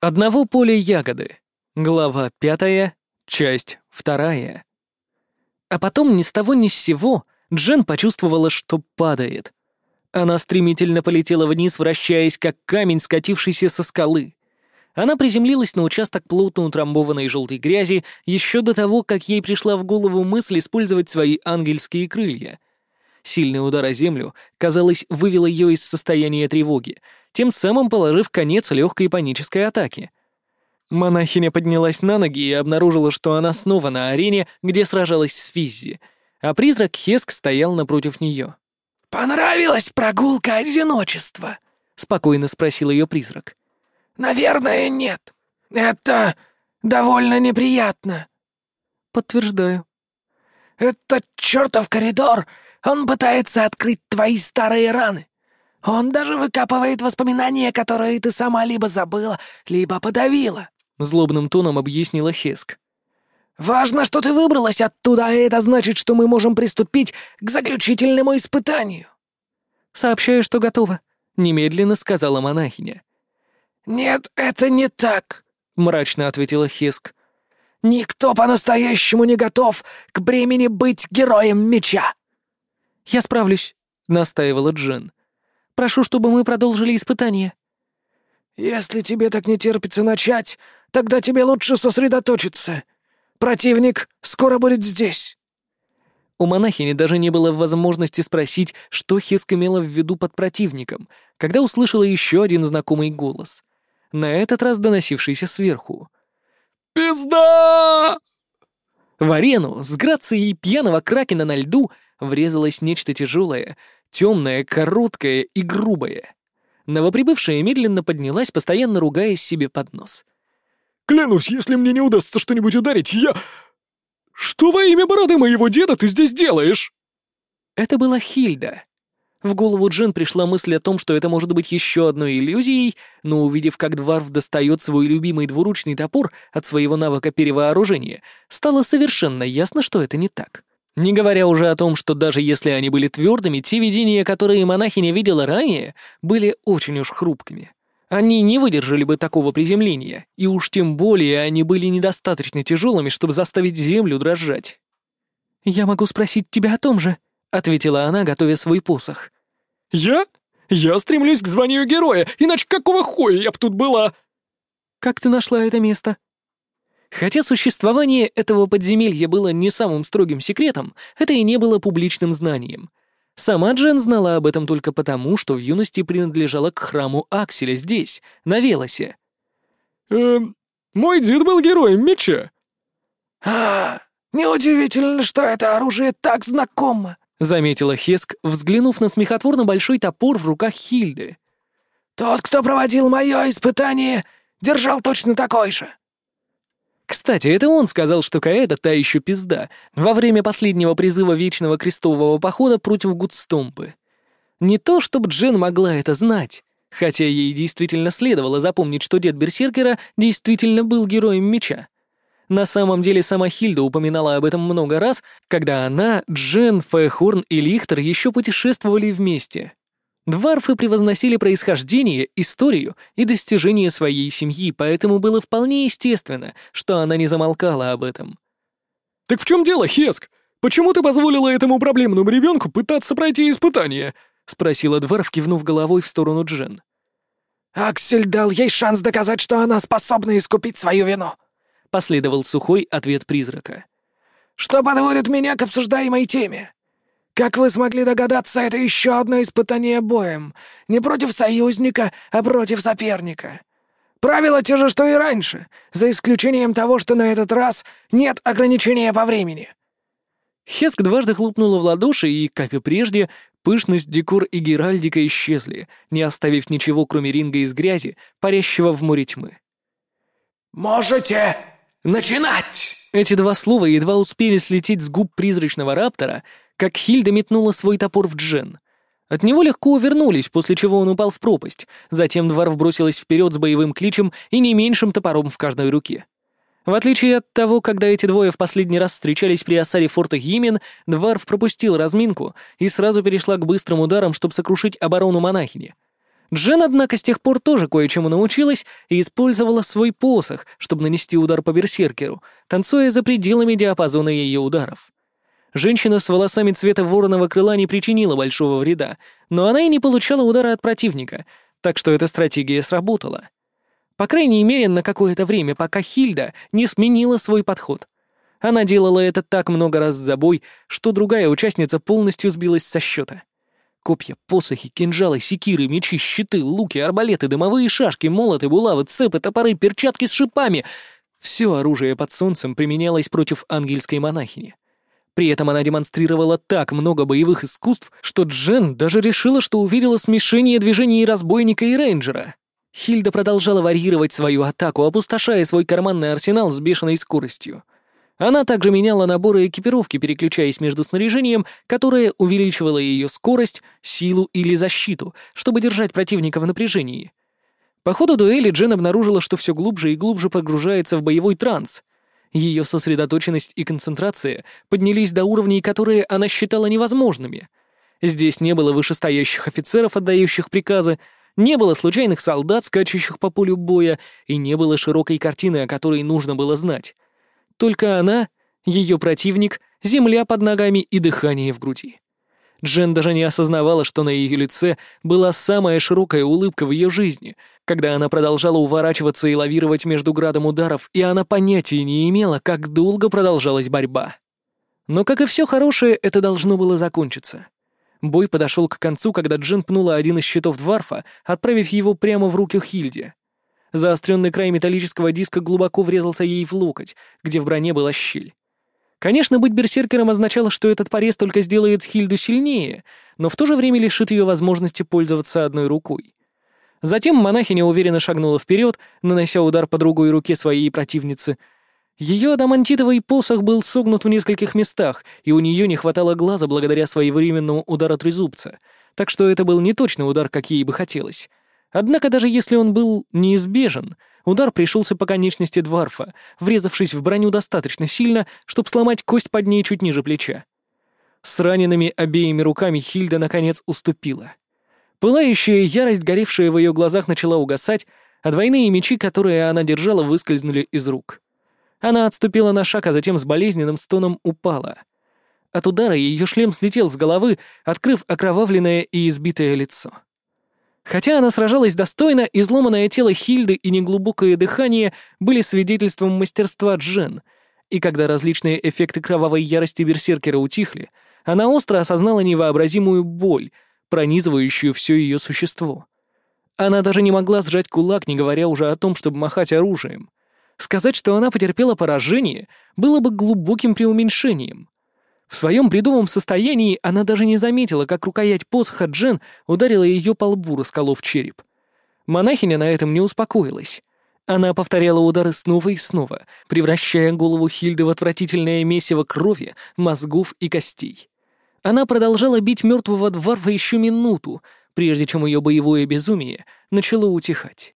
Одного поля ягоды. Глава пятая, часть вторая. А потом ни с того ни с сего Джен почувствовала, что падает. Она стремительно полетела вниз, вращаясь, как камень, скатившийся со скалы. Она приземлилась на участок плотно утрамбованной желтой грязи еще до того, как ей пришла в голову мысль использовать свои ангельские крылья. Сильный удар о землю, казалось, вывел ее из состояния тревоги, тем самым положив конец легкой панической атаке. Монахиня поднялась на ноги и обнаружила, что она снова на арене, где сражалась с Физзи, а призрак Хеск стоял напротив нее. «Понравилась прогулка одиночества?» — спокойно спросил ее призрак. «Наверное, нет. Это довольно неприятно». «Подтверждаю». «Этот чертов коридор, он пытается открыть твои старые раны. Он даже выкапывает воспоминания, которые ты сама либо забыла, либо подавила», — злобным тоном объяснила Хеск. «Важно, что ты выбралась оттуда, и это значит, что мы можем приступить к заключительному испытанию». «Сообщаю, что готова», — немедленно сказала монахиня. «Нет, это не так», — мрачно ответила Хиск. «Никто по-настоящему не готов к бремени быть героем меча». «Я справлюсь», — настаивала Джен. «Прошу, чтобы мы продолжили испытание». «Если тебе так не терпится начать, тогда тебе лучше сосредоточиться. Противник скоро будет здесь». У монахини даже не было возможности спросить, что Хеск имела в виду под противником, когда услышала еще один знакомый голос на этот раз доносившийся сверху. «Пизда!» В арену с грацией пьяного кракена на льду врезалось нечто тяжелое, темное, короткое и грубое. Новоприбывшая медленно поднялась, постоянно ругаясь себе под нос. «Клянусь, если мне не удастся что-нибудь ударить, я... Что во имя бороды моего деда ты здесь делаешь?» Это была Хильда, в голову Джин пришла мысль о том, что это может быть еще одной иллюзией, но увидев, как Дварф достает свой любимый двуручный топор от своего навыка перевооружения, стало совершенно ясно, что это не так. Не говоря уже о том, что даже если они были твердыми, те видения, которые монахиня видела ранее, были очень уж хрупкими. Они не выдержали бы такого приземления, и уж тем более они были недостаточно тяжелыми, чтобы заставить землю дрожать. «Я могу спросить тебя о том же», — ответила она, готовя свой посох. «Я? Я стремлюсь к званию героя, иначе какого хуя я б тут была?» «Как ты нашла это место?» Хотя существование этого подземелья было не самым строгим секретом, это и не было публичным знанием. Сама Джен знала об этом только потому, что в юности принадлежала к храму Акселя здесь, на Велосе. «Эм, мой дед был героем меча». «А, неудивительно, что это оружие так знакомо», — заметила Хеск, взглянув на смехотворно большой топор в руках Хильды. «Тот, кто проводил мое испытание, держал точно такой же». Кстати, это он сказал, что Каэда та еще пизда во время последнего призыва Вечного Крестового Похода против Гудстомпы. Не то, чтобы Джен могла это знать, хотя ей действительно следовало запомнить, что дед Берсеркера действительно был героем меча. На самом деле сама Хильда упоминала об этом много раз, когда она, Джен, Фэхорн и Лихтер еще путешествовали вместе. Дварфы превозносили происхождение, историю и достижения своей семьи, поэтому было вполне естественно, что она не замолкала об этом. «Так в чем дело, Хеск? Почему ты позволила этому проблемному ребенку пытаться пройти испытание?» — спросила Дварф, кивнув головой в сторону Джен. «Аксель дал ей шанс доказать, что она способна искупить свою вину», — последовал сухой ответ призрака. «Что подводит меня к обсуждаемой теме? Как вы смогли догадаться, это еще одно испытание боем. Не против союзника, а против соперника. Правила те же, что и раньше, за исключением того, что на этот раз нет ограничения по времени». Хеск дважды хлопнула в ладоши, и, как и прежде, пышность, декор и геральдика исчезли, не оставив ничего, кроме ринга из грязи, парящего в море тьмы. «Можете начинать!» Эти два слова едва успели слететь с губ призрачного раптора, как Хильда метнула свой топор в Джен. От него легко увернулись, после чего он упал в пропасть. Затем Дварф бросилась вперед с боевым кличем и не меньшим топором в каждой руке. В отличие от того, когда эти двое в последний раз встречались при осаде форта Гимен, Дварф пропустил разминку и сразу перешла к быстрым ударам, чтобы сокрушить оборону монахини. Джен, однако, с тех пор тоже кое-чему научилась и использовала свой посох, чтобы нанести удар по берсеркеру, танцуя за пределами диапазона ее ударов. Женщина с волосами цвета вороного крыла не причинила большого вреда, но она и не получала удара от противника, так что эта стратегия сработала. По крайней мере, на какое-то время, пока Хильда не сменила свой подход. Она делала это так много раз за бой, что другая участница полностью сбилась со счета. Копья, посохи, кинжалы, секиры, мечи, щиты, луки, арбалеты, дымовые шашки, молоты, булавы, цепы, топоры, перчатки с шипами — все оружие под солнцем применялось против ангельской монахини. При этом она демонстрировала так много боевых искусств, что Джен даже решила, что увидела смешение движений разбойника и рейнджера. Хильда продолжала варьировать свою атаку, опустошая свой карманный арсенал с бешеной скоростью. Она также меняла наборы экипировки, переключаясь между снаряжением, которое увеличивало ее скорость, силу или защиту, чтобы держать противника в напряжении. По ходу дуэли Джен обнаружила, что все глубже и глубже погружается в боевой транс. Ее сосредоточенность и концентрация поднялись до уровней, которые она считала невозможными. Здесь не было вышестоящих офицеров, отдающих приказы, не было случайных солдат, скачущих по полю боя, и не было широкой картины, о которой нужно было знать. Только она, ее противник, земля под ногами и дыхание в груди. Джен даже не осознавала, что на ее лице была самая широкая улыбка в ее жизни, когда она продолжала уворачиваться и лавировать между градом ударов, и она понятия не имела, как долго продолжалась борьба. Но, как и все хорошее, это должно было закончиться. Бой подошел к концу, когда Джен пнула один из щитов Дварфа, отправив его прямо в руки Хильде. Заостренный край металлического диска глубоко врезался ей в локоть, где в броне была щель. Конечно, быть берсеркером означало, что этот порез только сделает Хильду сильнее, но в то же время лишит ее возможности пользоваться одной рукой. Затем монахиня уверенно шагнула вперед, нанося удар по другой руке своей противницы. Ее адамантитовый посох был согнут в нескольких местах, и у нее не хватало глаза благодаря своевременному удару трезубца, так что это был не точный удар, как ей бы хотелось. Однако даже если он был неизбежен, удар пришелся по конечности Дварфа, врезавшись в броню достаточно сильно, чтобы сломать кость под ней чуть ниже плеча. С ранеными обеими руками Хильда наконец уступила. Пылающая ярость, горевшая в ее глазах, начала угасать, а двойные мечи, которые она держала, выскользнули из рук. Она отступила на шаг, а затем с болезненным стоном упала. От удара ее шлем слетел с головы, открыв окровавленное и избитое лицо. Хотя она сражалась достойно, изломанное тело Хильды и неглубокое дыхание были свидетельством мастерства Джен, и когда различные эффекты кровавой ярости берсеркера утихли, она остро осознала невообразимую боль, пронизывающую все ее существо. Она даже не могла сжать кулак, не говоря уже о том, чтобы махать оружием. Сказать, что она потерпела поражение, было бы глубоким преуменьшением. В своем бредовом состоянии она даже не заметила, как рукоять посоха Джен ударила ее по лбу, расколов череп. Монахиня на этом не успокоилась. Она повторяла удары снова и снова, превращая голову Хильды в отвратительное месиво крови, мозгов и костей. Она продолжала бить мертвого дворфа еще минуту, прежде чем ее боевое безумие начало утихать.